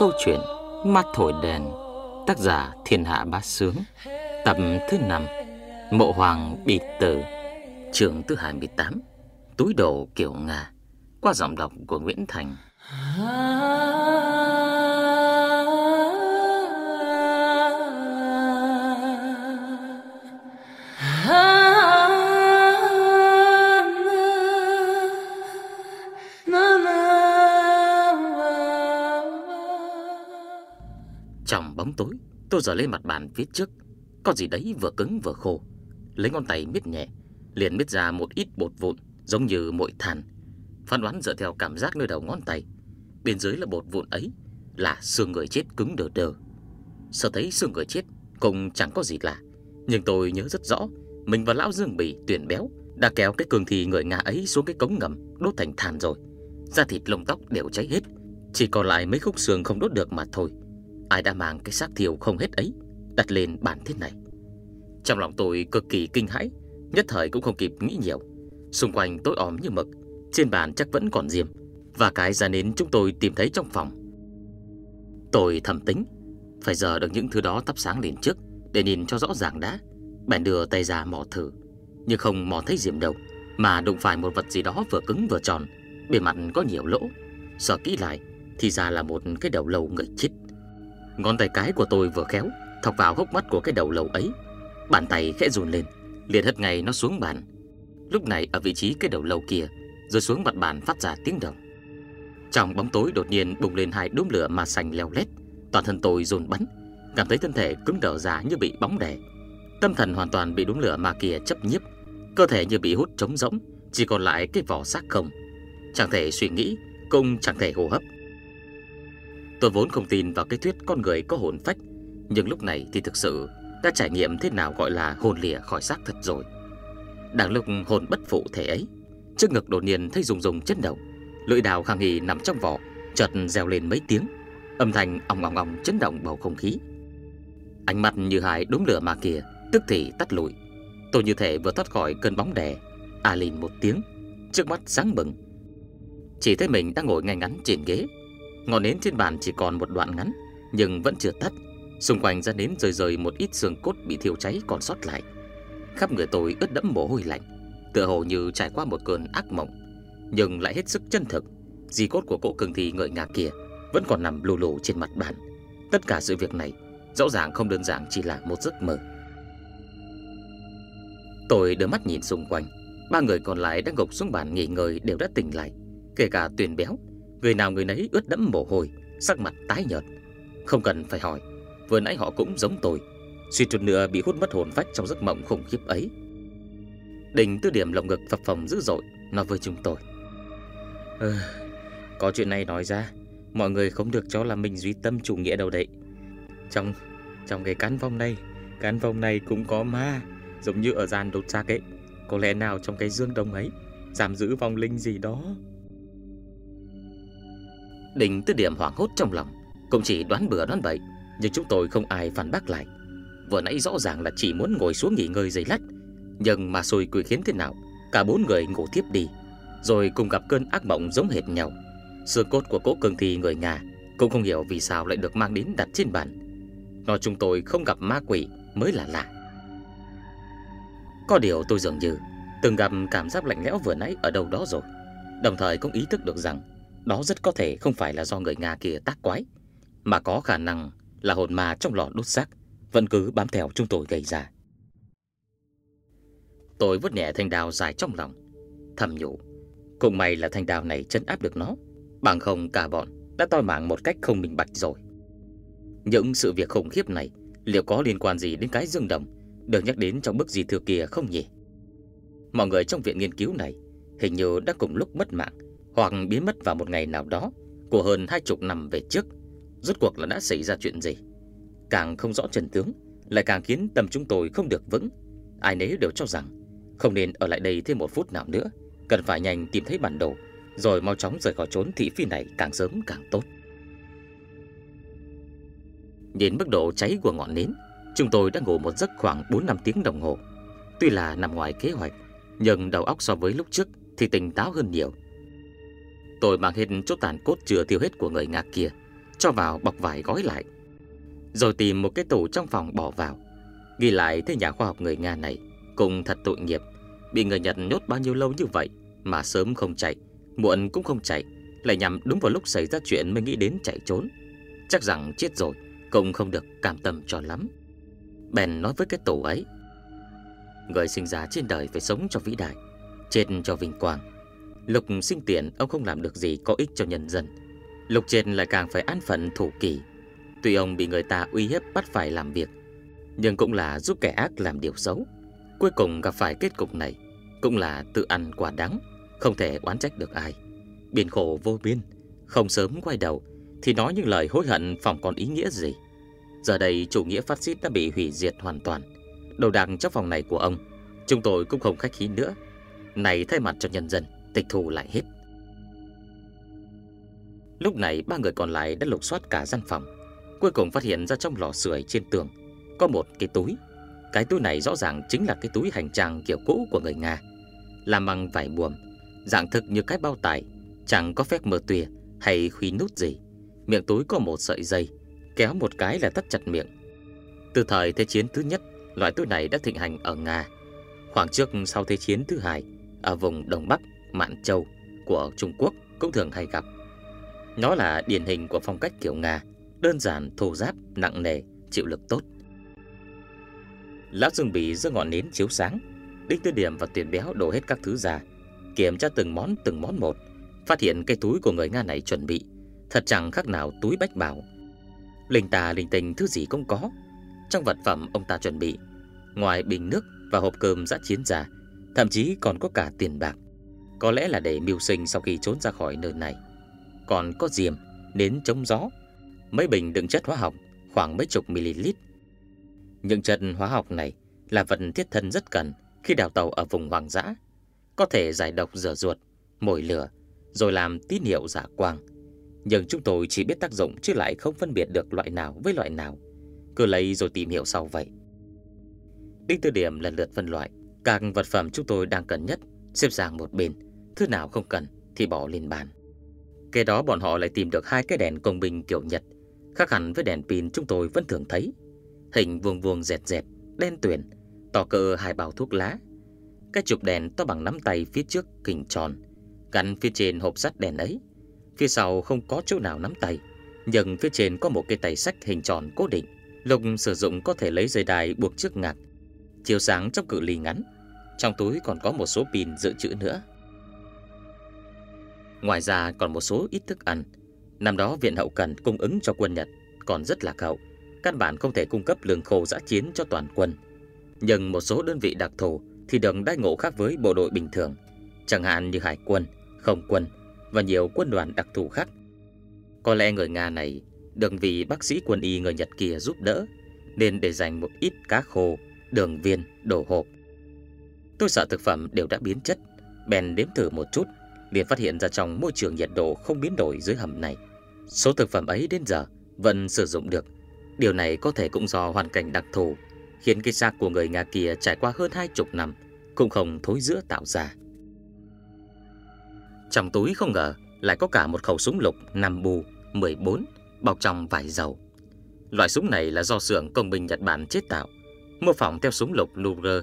câu chuyện Mắt thổi đèn, Tác giả Thiên Hạ Bá Sướng, Tập thứ 5 Mộ Hoàng bị tử, Trường thứ 28 Túi đồ kiểu Nga, Qua giọng đọc của Nguyễn Thành. Tôi giờ lên mặt bàn phía trước. Có gì đấy vừa cứng vừa khô. Lấy ngón tay miết nhẹ, Liền miết ra một ít bột vụn, Giống như mội than. Phán đoán dựa theo cảm giác nơi đầu ngón tay. Bên dưới là bột vụn ấy, Là xương người chết cứng đờ đờ. Sợ thấy xương người chết, Cũng chẳng có gì lạ. Nhưng tôi nhớ rất rõ, Mình và Lão Dương Bỉ tuyển béo, Đã kéo cái cường thi người Nga ấy xuống cái cống ngầm, Đốt thành than rồi. Da thịt lông tóc đều cháy hết, Chỉ còn lại mấy khúc xương không đốt được mà thôi. Ai đã mang cái xác thiêu không hết ấy, Đặt lên bàn thế này. Trong lòng tôi cực kỳ kinh hãi, Nhất thời cũng không kịp nghĩ nhiều. Xung quanh tối om như mực, Trên bàn chắc vẫn còn diêm, Và cái ra nến chúng tôi tìm thấy trong phòng. Tôi thầm tính, Phải giờ được những thứ đó thắp sáng lên trước, Để nhìn cho rõ ràng đã. Bèn đưa tay ra mò thử, Nhưng không mò thấy diệm đâu, Mà đụng phải một vật gì đó vừa cứng vừa tròn. Bề mặt có nhiều lỗ, Sợ kỹ lại Thì ra là một cái đầu lâu người chết. Ngón tay cái của tôi vừa khéo, Thọc vào hốc mắt của cái đầu lầu ấy. Bàn tay khẽ run lên, liền hất ngay nó xuống bàn. Lúc này ở vị trí cái đầu lầu kia, Rồi xuống mặt bàn phát ra tiếng động. Trong bóng tối đột nhiên bùng lên hai đốm lửa mà xanh leo lét, Toàn thân tôi run bắn, Cảm thấy thân thể cứng đờ ra như bị bóng đè. Tâm thần hoàn toàn bị đốm lửa mà kia chấp nhiếp, Cơ thể như bị hút trống rỗng, Chỉ còn lại cái vỏ xác không. Chẳng thể suy nghĩ, Cũng chẳng thể hô hấp. Tôi vốn không tin vào cái thuyết con người có hồn phách, Nhưng lúc này thì thực sự Đã trải nghiệm thế nào gọi là hồn lìa khỏi xác thật rồi. Đang lúc hồn bất phụ thể ấy, Trước ngực đột nhiên thấy rùng rùng chấn động, Lưỡi đào khang hì nằm trong vỏ, Chợt reo lên mấy tiếng, Âm thanh ong ong ong chấn động bầu không khí. Ánh mặt như hai đốm lửa mà kìa, Tức thì tắt lụi. Tôi như thể vừa thoát khỏi cơn bóng đè À lìn một tiếng, Trước mắt sáng bừng. Chỉ thấy mình đang ngồi ngay ngắn trên ghế Ngọn nến trên bàn chỉ còn một đoạn ngắn, Nhưng vẫn chưa tắt. Xung quanh ra nến rời rời một ít xương cốt bị thiêu cháy còn sót lại. Khắp người tôi ướt đẫm mồ hôi lạnh, Tựa hồ như trải qua một cơn ác mộng. Nhưng lại hết sức chân thực, Di cốt của cỗ cường thi ngợi ngà kia Vẫn còn nằm lù lù trên mặt bàn. Tất cả sự việc này Rõ ràng không đơn giản chỉ là một giấc mơ. Tôi đưa mắt nhìn xung quanh, Ba người còn lại đang gục xuống bàn nghỉ ngơi đều đã tỉnh lại, Kể cả tuyển béo Người nào người nấy ướt đẫm mồ hôi Sắc mặt tái nhợt. Không cần phải hỏi Vừa nãy họ cũng giống tôi. Suy chút nữa bị hút mất hồn phách trong giấc mộng khủng khiếp ấy. Đình tư điểm lồng ngực phập phòng dữ dội Nói với chúng tôi. Ừ, Có chuyện này nói ra Mọi người không được cho là mình duy tâm chủ nghĩa đâu đấy. Trong trong cái cán vong này Cán vong này cũng có ma Giống như ở gian đột xác ấy. Có lẽ nào trong cái dương đông ấy Giam giữ vong linh gì đó? Đình tư điểm hoảng hốt trong lòng, Cũng chỉ đoán bừa đoán bậy, Nhưng chúng tôi không ai phản bác lại. Vừa nãy rõ ràng là chỉ muốn ngồi xuống nghỉ ngơi giây lát, Nhưng mà xui quỷ khiến thế nào, Cả bốn người ngủ tiếp đi, Rồi cùng gặp cơn ác mộng giống hệt nhau. Xương cốt của cố cường thi người Nga Cũng không hiểu vì sao lại được mang đến đặt trên bàn. Nói chúng tôi không gặp ma quỷ mới là lạ. Có điều tôi dường như Từng gặp cảm giác lạnh lẽo vừa nãy ở đâu đó rồi, Đồng thời cũng ý thức được rằng đó rất có thể không phải là do người Nga kia tác quái, mà có khả năng là hồn ma trong lò đốt xác vẫn cứ bám theo chúng tôi gây ra. Tôi vứt nhẹ thanh đao dài trong lòng, thầm nhủ, cùng may là thanh đao này chân áp được nó, bằng không cả bọn đã toi mạng một cách không minh bạch rồi. Những sự việc khủng khiếp này liệu có liên quan gì đến cái dương đồng được nhắc đến trong bức di thư kia không nhỉ? Mọi người trong viện nghiên cứu này hình như đã cùng lúc mất mạng hoặc biến mất vào một ngày nào đó của hơn hai chục năm về trước. Rốt cuộc là đã xảy ra chuyện gì? Càng không rõ trần tướng, lại càng khiến tâm chúng tôi không được vững. Ai nấy đều cho rằng không nên ở lại đây thêm một phút nào nữa, cần phải nhanh tìm thấy bản đồ, rồi mau chóng rời khỏi trốn thị phi này càng sớm càng tốt. Nhìn mức độ cháy của ngọn nến, chúng tôi đã ngủ một giấc khoảng 4 năm tiếng đồng hồ. Tuy là nằm ngoài kế hoạch, nhưng đầu óc so với lúc trước thì tỉnh táo hơn nhiều. Tôi mang hết chút tàn cốt chưa tiêu hết của người ngạc kia cho vào bọc vải gói lại. Rồi tìm một cái tủ trong phòng bỏ vào. Ghi lại thế nhà khoa học người Nga này cũng thật tội nghiệp, bị người Nhật nhốt bao nhiêu lâu như vậy mà sớm không chạy, muộn cũng không chạy, lại nhằm đúng vào lúc xảy ra chuyện mới nghĩ đến chạy trốn. Chắc rằng chết rồi cũng không được cảm tâm cho lắm. Bèn nói với cái tủ ấy, người sinh ra trên đời phải sống cho vĩ đại, chết cho vinh quang. Lục sinh tiền ông không làm được gì có ích cho nhân dân. Lục trên lại càng phải an phận thủ kỷ. Tuy ông bị người ta uy hiếp bắt phải làm việc, nhưng cũng là giúp kẻ ác làm điều xấu. Cuối cùng gặp phải kết cục này, cũng là tự ăn quả đắng, không thể oán trách được ai. Biên khổ vô biên, không sớm quay đầu, thì nói những lời hối hận phòng còn ý nghĩa gì. Giờ đây chủ nghĩa phát xít đã bị hủy diệt hoàn toàn. Đầu đạc trong phòng này của ông, chúng tôi cũng không khách khí nữa. Này thay mặt cho nhân dân, tịch thu lại hết. Lúc này ba người còn lại đã lục soát cả gian phòng. Cuối cùng phát hiện ra trong lò sưởi trên tường Có một cái túi. Cái túi này rõ ràng chính là cái túi hành trang kiểu cũ của người Nga. Làm bằng vải buồm Dạng thực như cái bao tải Chẳng có phép mở tùy hay khuy nút gì. Miệng túi có một sợi dây Kéo một cái là tắt chặt miệng. Từ thời Thế chiến thứ nhất Loại túi này đã thịnh hành ở Nga. Khoảng trước sau Thế chiến thứ hai Ở vùng Đông Bắc, Mạn Châu của Trung Quốc cũng thường hay gặp nó là điển hình của phong cách kiểu Nga, đơn giản, thô giáp, nặng nề, chịu lực tốt. Lão Dương Bỉ giơ ngọn nến chiếu sáng, Đinh Tư Điểm và Tuyển Béo đổ hết các thứ ra, kiểm tra từng món từng món một, phát hiện cái túi của người Nga này chuẩn bị, thật chẳng khác nào túi bách bảo. Linh tà linh tinh thứ gì cũng có. Trong vật phẩm ông ta chuẩn bị, ngoài bình nước và hộp cơm dã chiến ra, thậm chí còn có cả tiền bạc. Có lẽ là để mưu sinh sau khi trốn ra khỏi nơi này còn có diềm, nến chống gió, mấy bình đựng chất hóa học khoảng mấy chục ml. Những chất hóa học này là vật thiết thân rất cần khi đào tàu ở vùng hoang dã, có thể giải độc rửa ruột, mồi lửa, rồi làm tín hiệu giả quang. Nhưng chúng tôi chỉ biết tác dụng chứ lại không phân biệt được loại nào với loại nào. Cứ lấy rồi tìm hiểu sau vậy. Đinh Tư Điểm lần lượt phân loại các vật phẩm chúng tôi đang cần nhất xếp sang một bên, thứ nào không cần thì bỏ lên bàn. Kế đó bọn họ lại tìm được hai cái đèn công binh kiểu Nhật, khác hẳn với đèn pin chúng tôi vẫn thường thấy. Hình vuông vuông dẹt dẹt, đen tuyền, tỏ cỡ hai bao thuốc lá. Cái chụp đèn to bằng nắm tay phía trước hình tròn, gắn phía trên hộp sắt đèn ấy. Phía sau không có chỗ nào nắm tay, nhưng phía trên có một cái tay sách hình tròn cố định. Lục sử dụng có thể lấy dây đai buộc trước ngạc, chiếu sáng trong cự ly ngắn. Trong túi còn có một số pin dự trữ nữa. Ngoài ra còn một số ít thức ăn. Năm đó viện hậu cần cung ứng cho quân Nhật còn rất lạc hậu, căn bản không thể cung cấp lương khô giã chiến cho toàn quân. Nhưng một số đơn vị đặc thù thì được đãi ngộ khác với bộ đội bình thường, chẳng hạn như hải quân, không quân và nhiều quân đoàn đặc thù khác. Có lẽ người Nga này được vì bác sĩ quân y người Nhật kia giúp đỡ nên để dành một ít cá khô, đường viên, đồ hộp. Tôi sợ thực phẩm đều đã biến chất, bèn đếm thử một chút liền phát hiện ra trong môi trường nhiệt độ không biến đổi dưới hầm này. Số thực phẩm ấy đến giờ vẫn sử dụng được. Điều này có thể cũng do hoàn cảnh đặc thù, khiến cái xác của người Nga kia trải qua hơn hai chục năm, cũng không thối giữa tạo ra. Trong túi không ngờ lại có cả một khẩu súng lục 5 bu 14 bọc trong vải dầu. Loại súng này là do xưởng công binh Nhật Bản chế tạo, mô phỏng theo súng lục Luger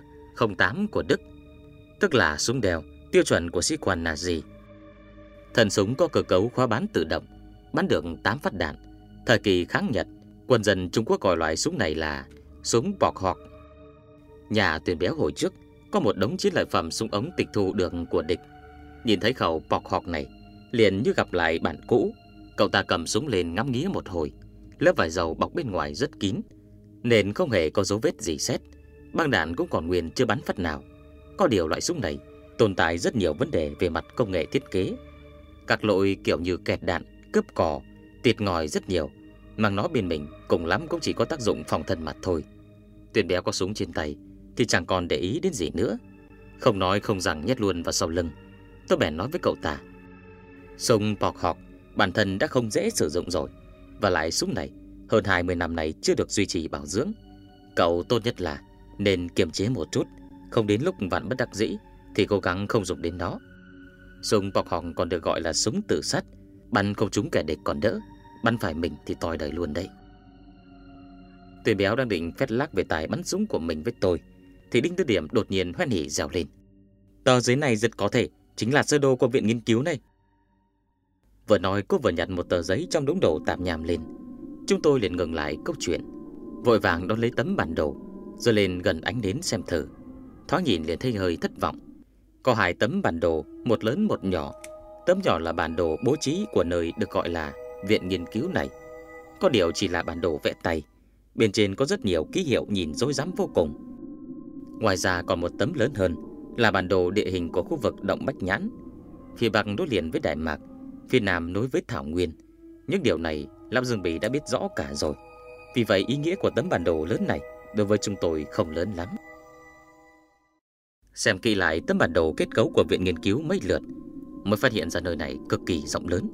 08 của Đức, tức là súng đeo tiêu chuẩn của sĩ quan Nazi. Thần súng có cơ cấu khóa bán tự động, bắn được 8 phát đạn. Thời kỳ kháng Nhật, quân dân Trung Quốc gọi loại súng này là súng bọc họt. Nhà tuyển béo hồi trước có một đống chiến lợi phẩm súng ống tịch thu được của địch. Nhìn thấy khẩu bọc họt này, liền như gặp lại bạn cũ. Cậu ta cầm súng lên ngắm nghía một hồi. Lớp vải dầu bọc bên ngoài rất kín, nên không hề có dấu vết gì xét. Băng đạn cũng còn nguyên chưa bắn phát nào. Có điều loại súng này tồn tại rất nhiều vấn đề về mặt công nghệ thiết kế các lỗi kiểu như kẹt đạn, cướp cò, tiệt ngòi rất nhiều, mang nó bên mình cùng lắm cũng chỉ có tác dụng phòng thân mặt thôi. Tuyển béo có súng trên tay thì chẳng còn để ý đến gì nữa. Không nói không rằng nhét luôn vào sau lưng. Tôi bèn nói với cậu ta. Súng bọc họt bản thân đã không dễ sử dụng rồi. Và lại súng này hơn 20 năm nay chưa được duy trì bảo dưỡng. Cậu tốt nhất là nên kiềm chế một chút, không đến lúc vạn bất đắc dĩ thì cố gắng không dùng đến nó. Súng bọc họng còn được gọi là súng tự sát, bắn không trúng kẻ địch còn đỡ, bắn phải mình thì tòi đời luôn đấy. Tuy béo đang định phét lác về tài bắn súng của mình với tôi, thì Đinh Tư Điểm đột nhiên hoen hỉ rèo lên. Tờ giấy này rất có thể chính là sơ đồ của viện nghiên cứu này. Vừa nói cô vừa nhặt một tờ giấy trong đống đồ tạm nhàm lên. Chúng tôi liền ngừng lại câu chuyện, vội vàng đón lấy tấm bản đồ, rồi lên gần ánh đến xem thử. Thoáng nhìn liền thấy hơi thất vọng. Có hai tấm bản đồ, một lớn một nhỏ. Tấm nhỏ là bản đồ bố trí của nơi được gọi là viện nghiên cứu này. Có điều chỉ là bản đồ vẽ tay. Bên trên có rất nhiều ký hiệu nhìn rối rắm vô cùng. Ngoài ra còn một tấm lớn hơn là bản đồ địa hình của khu vực Động Bách Nhãn. Phía Bắc nối liền với Đại Mạc, phía Nam nối với Thảo Nguyên. Những điều này Lâm Dương Bỉ đã biết rõ cả rồi. Vì vậy ý nghĩa của tấm bản đồ lớn này đối với chúng tôi không lớn lắm. Xem kỹ lại tấm bản đồ kết cấu của viện nghiên cứu mấy lượt mới phát hiện ra nơi này cực kỳ rộng lớn.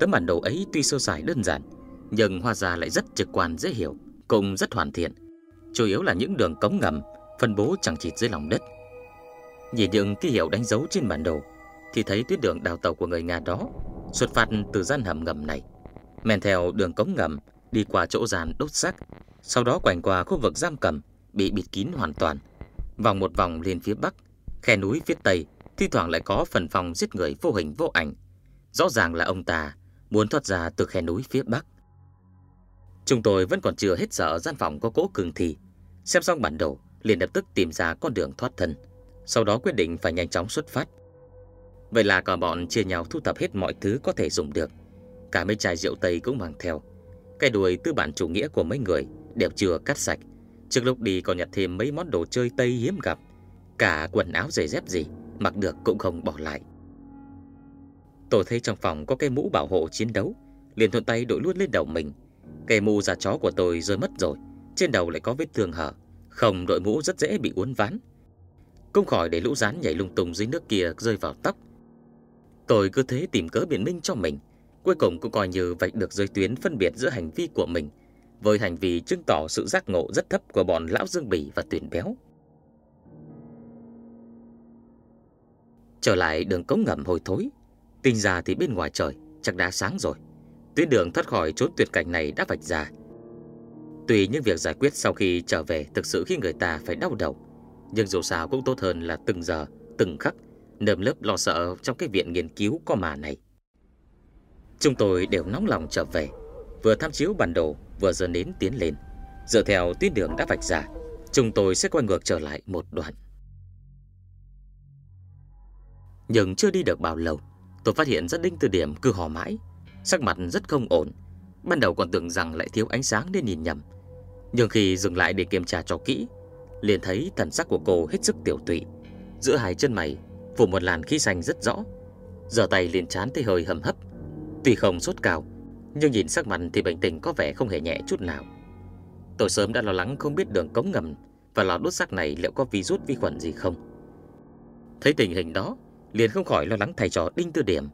Tấm bản đồ ấy tuy sơ sài đơn giản, nhưng hóa ra lại rất trực quan dễ hiểu, cũng rất hoàn thiện. Chủ yếu là những đường cống ngầm phân bố chẳng chịt dưới lòng đất. Nhìn những ký hiệu đánh dấu trên bản đồ thì thấy tuyến đường đào tàu của người Nga đó xuất phát từ gian hầm ngầm này, men theo đường cống ngầm đi qua chỗ giàn đốt xác, sau đó quành qua khu vực giam cầm bị bịt kín hoàn toàn, vòng một vòng lên phía bắc, khe núi phía tây thi thoảng lại có phần phòng giết người vô hình vô ảnh. Rõ ràng là ông ta muốn thoát ra từ khe núi phía bắc. Chúng tôi vẫn còn chưa hết sợ gian phòng có cỗ cường thì. Xem xong bản đồ, liền lập tức tìm ra con đường thoát thân. Sau đó quyết định phải nhanh chóng xuất phát. Vậy là cả bọn chia nhau thu thập hết mọi thứ có thể dùng được. Cả mấy chai rượu Tây cũng mang theo. Cái đuôi tư bản chủ nghĩa của mấy người đều chưa cắt sạch. Trước lúc đi còn nhặt thêm mấy món đồ chơi Tây hiếm gặp. Cả quần áo giày dép gì, mặc được cũng không bỏ lại. Tôi thấy trong phòng có cái mũ bảo hộ chiến đấu, liền thuận tay đội luôn lên đầu mình. Cây mũ da chó của tôi rơi mất rồi, trên đầu lại có vết thương hở, không đội mũ rất dễ bị uốn ván. Không khỏi để lũ rán nhảy lung tung dưới nước kia rơi vào tóc. Tôi cứ thế tìm cớ biện minh cho mình, cuối cùng cũng coi như vạch được giới tuyến phân biệt giữa hành vi của mình với hành vi chứng tỏ sự giác ngộ rất thấp của bọn lão Dương Bỉ và tuyển Béo. Trở lại đường cống ngầm hồi thối, tinh ra thì bên ngoài trời chắc đã sáng rồi. Tuyến đường thoát khỏi chốn tuyệt cảnh này đã vạch ra. Tuy những việc giải quyết sau khi trở về thực sự khi người ta phải đau đầu, nhưng dù sao cũng tốt hơn là từng giờ, từng khắc, nơm lớp lo sợ trong cái viện nghiên cứu có mà này. Chúng tôi đều nóng lòng trở về, vừa tham chiếu bản đồ, vừa dần đến tiến lên. Dựa theo tuyến đường đã vạch ra, chúng tôi sẽ quay ngược trở lại một đoạn. Nhưng chưa đi được bao lâu, tôi phát hiện ra Đinh Từ Điểm cứ hò mãi, sắc mặt rất không ổn. Ban đầu còn tưởng rằng lại thiếu ánh sáng nên nhìn nhầm. Nhưng khi dừng lại để kiểm tra cho kỹ, liền thấy thần sắc của cô hết sức tiểu tụy. Giữa hai chân mày phủ một làn khí xanh rất rõ. Giờ tay liền chán thấy hơi hầm hấp. Tuy không sốt cao, nhưng nhìn sắc mặt thì bệnh tình có vẻ không hề nhẹ chút nào. Tôi sớm đã lo lắng không biết đường cống ngầm và lò đốt xác này liệu có virus vi khuẩn gì không. Thấy tình hình đó, liền không khỏi lo lắng thầy trò Đinh Tư Điểm.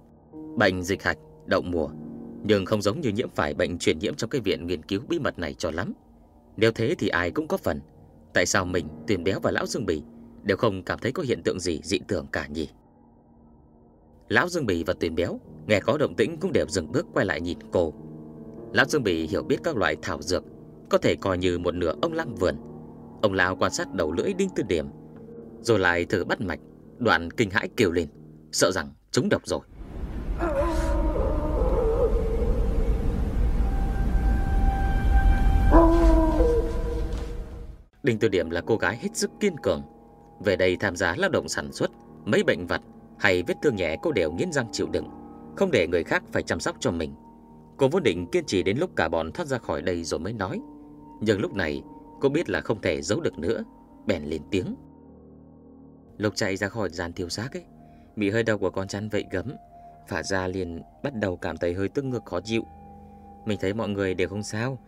Bệnh dịch hạch, đậu mùa, nhưng không giống như nhiễm phải bệnh truyền nhiễm trong cái viện nghiên cứu bí mật này cho lắm. Nếu thế thì ai cũng có phần. Tại sao mình, tuyển Béo và Lão Dương Bì đều không cảm thấy có hiện tượng gì dị thường cả nhỉ? Lão Dương Bì và Tuyền Béo nghe có động tĩnh cũng đều dừng bước quay lại nhìn cô. Lão Dương Bì hiểu biết các loại thảo dược, có thể coi như một nửa ông lăng vườn. Ông lão quan sát đầu lưỡi Đinh Tư Điểm, rồi lại thử bắt mạch Đoạn kinh hãi kêu lên Sợ rằng chúng độc rồi Đinh Tư Điểm là cô gái hết sức kiên cường Về đây tham gia lao động sản xuất Mấy bệnh vật hay vết thương nhẹ cô đều nghiến răng chịu đựng, Không để người khác phải chăm sóc cho mình. Cô vốn định kiên trì đến lúc cả bọn thoát ra khỏi đây rồi mới nói, Nhưng lúc này cô biết là không thể giấu được nữa, Bèn lên tiếng. Lục chạy ra khỏi gian thiêu xác ấy, Bị hơi đau của con chăn vậy gấm, Phả ra liền bắt đầu cảm thấy hơi tức ngực khó chịu. Mình thấy mọi người đều không sao,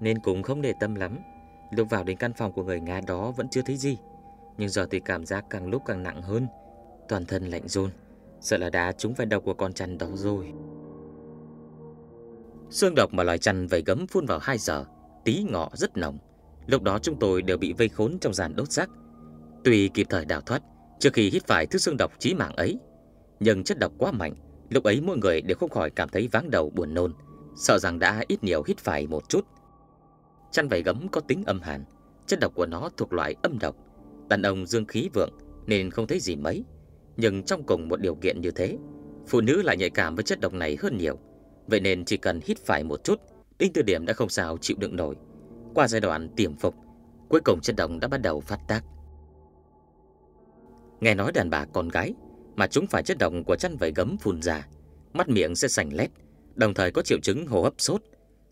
Nên cũng không để tâm lắm. Lúc vào đến căn phòng của người Nga đó vẫn chưa thấy gì, Nhưng giờ thì cảm giác càng lúc càng nặng hơn. Toàn thân lạnh run Sợ là đá trúng phải đầu của con chăn đó rồi. Xương độc mà loài chăn vầy gấm phun vào 2 giờ Tí ngọ rất nồng. Lúc đó chúng tôi đều bị vây khốn trong giàn đốt rác. Tuy kịp thời đào thoát trước khi hít phải thứ xương độc chí mạng ấy, nhưng chất độc quá mạnh, lúc ấy mỗi người đều không khỏi cảm thấy váng đầu buồn nôn, Sợ rằng đã ít nhiều hít phải một chút. Chăn vảy gấm có tính âm hàn Chất độc của nó thuộc loại âm độc Đàn ông dương khí vượng Nên không thấy gì mấy. Nhưng trong cùng một điều kiện như thế, Phụ nữ lại nhạy cảm với chất độc này hơn nhiều. Vậy nên chỉ cần hít phải một chút Đinh Tư Điểm đã không sao chịu đựng nổi. Qua giai đoạn tiềm phục, Cuối cùng chất độc đã bắt đầu phát tác. Nghe nói đàn bà con gái Mà chúng phải chất độc của chăn vảy gấm phun ra Mắt miệng sẽ sành lét, Đồng thời có triệu chứng hô hấp sốt,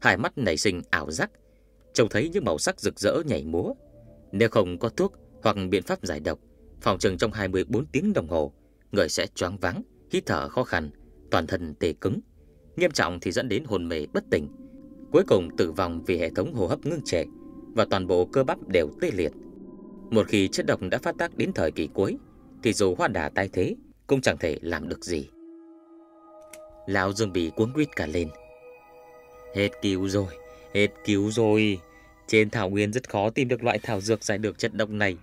Hai mắt nảy sinh ảo giác, Trông thấy những màu sắc rực rỡ nhảy múa. Nếu không có thuốc hoặc biện pháp giải độc Phòng trừng trong 24 tiếng đồng hồ Người sẽ choáng váng, hít thở khó khăn Toàn thân tê cứng. Nghiêm trọng thì dẫn đến hôn mê bất tỉnh Cuối cùng tử vong vì hệ thống hô hấp ngưng trệ Và toàn bộ cơ bắp đều tê liệt. Một khi chất độc đã phát tác đến thời kỳ cuối Thì dù hoa đà tai thế Cũng chẳng thể làm được gì. Lão Dương bị cuốn quýt cả lên. Hết cứu rồi Hết cứu rồi. Trên thảo nguyên rất khó tìm được loại thảo dược giải được chất độc này.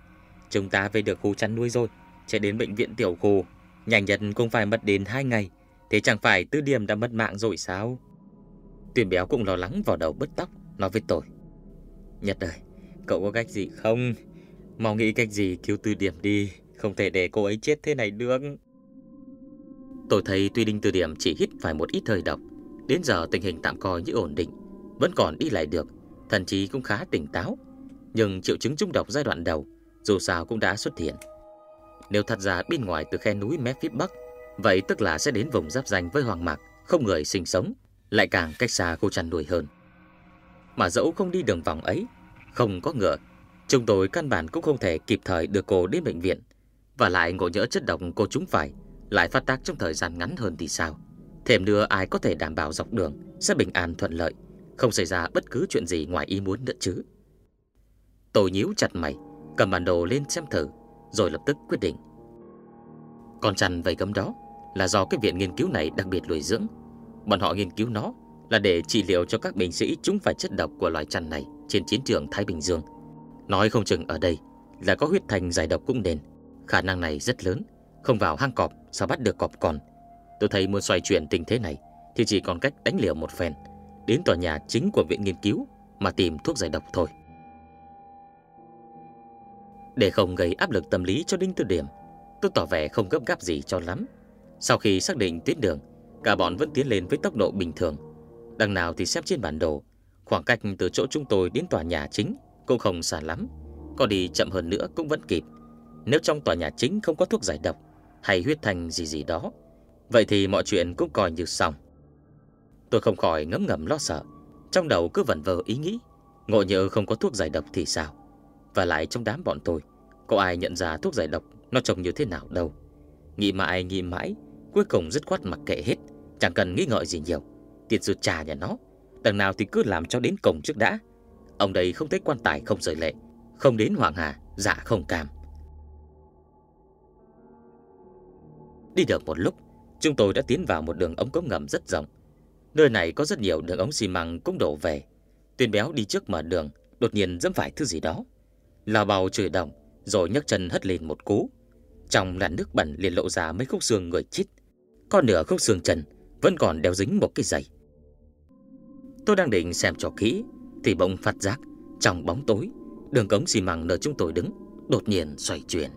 Chúng ta về được khu chăn nuôi rồi Chạy đến bệnh viện tiểu khu. Nhanh nhất cũng phải mất đến 2 ngày, Thế chẳng phải tư điểm đã mất mạng rồi sao? Tuyền béo cũng lo lắng vào đầu bứt tóc, Nói với tôi. Nhật ơi, Cậu có cách gì không? Mau nghĩ cách gì cứu tư điểm đi, Không thể để cô ấy chết thế này được. Tôi thấy tuy đinh tư điểm chỉ hít phải một ít hơi độc, Đến giờ tình hình tạm coi như ổn định, Vẫn còn đi lại được, thậm chí cũng khá tỉnh táo. Nhưng triệu chứng trung độc giai đoạn đầu dù sao cũng đã xuất hiện. Nếu thật ra bên ngoài từ khe núi mé phía bắc, Vậy tức là sẽ đến vùng giáp danh với Hoàng Mạc, Không người sinh sống, Lại càng cách xa khu chăn nuôi hơn. Mà dẫu không đi đường vòng ấy, Không có ngựa, Chúng tôi căn bản cũng không thể kịp thời đưa cô đến bệnh viện. Và lại ngộ nhỡ chất độc cô chúng phải, Lại phát tác trong thời gian ngắn hơn thì sao? Thêm nữa ai có thể đảm bảo dọc đường Sẽ bình an thuận lợi, Không xảy ra bất cứ chuyện gì ngoài ý muốn nữa chứ? Tôi nhíu chặt mày. Cầm bản đồ lên xem thử, Rồi lập tức quyết định. Con chăn vầy gấm đó Là do cái viện nghiên cứu này đặc biệt nuôi dưỡng. Bọn họ nghiên cứu nó Là để trị liệu cho các binh sĩ chúng phải chất độc của loài chăn này Trên chiến trường Thái Bình Dương. Nói không chừng ở đây Là có huyết thành giải độc cũng nên. Khả năng này rất lớn, Không vào hang cọp sao bắt được cọp còn Tôi thấy muốn xoay chuyển tình thế này Thì chỉ còn cách đánh liều một phen, Đến tòa nhà chính của viện nghiên cứu Mà tìm thuốc giải độc thôi. Để không gây áp lực tâm lý cho Đinh Tư Điểm, Tôi tỏ vẻ không gấp gáp gì cho lắm. Sau khi xác định tuyến đường, Cả bọn vẫn tiến lên với tốc độ bình thường. Đằng nào thì xem trên bản đồ, Khoảng cách từ chỗ chúng tôi đến tòa nhà chính Cũng không xa lắm, Có đi chậm hơn nữa cũng vẫn kịp. Nếu trong tòa nhà chính không có thuốc giải độc Hay huyết thành gì gì đó, Vậy thì mọi chuyện cũng coi như xong. Tôi không khỏi ngấm ngầm lo sợ, Trong đầu cứ vẩn vơ ý nghĩ, Ngộ nhỡ không có thuốc giải độc thì sao? Và lại trong đám bọn tôi Có ai nhận ra thuốc giải độc Nó trông như thế nào đâu Nghĩ mãi nghĩ mãi Cuối cùng dứt khoát mặc kệ hết Chẳng cần nghĩ ngợi gì nhiều Tiền sư trà nhà nó Đằng nào thì cứ làm cho đến cổng trước đã Ông đây không thấy quan tài không rời lệ Không đến Hoàng Hà Dạ không cam Đi được một lúc Chúng tôi đã tiến vào một đường ống cống ngầm rất rộng. Nơi này có rất nhiều đường ống xi măng cũng đổ về. Tuyên béo đi trước mở đường, đột nhiên dẫm phải thứ gì đó. Lào bào chửi đồng, rồi nhấc chân hất lên một cú. Trong làn nước bẩn liền lộ ra mấy khúc xương người chít. Còn nửa khúc xương chân vẫn còn đeo dính một cái giày. Tôi đang định xem cho kỹ, thì bỗng phát giác trong bóng tối, đường cống xi măng nơi chúng tôi đứng đột nhiên xoay chuyển.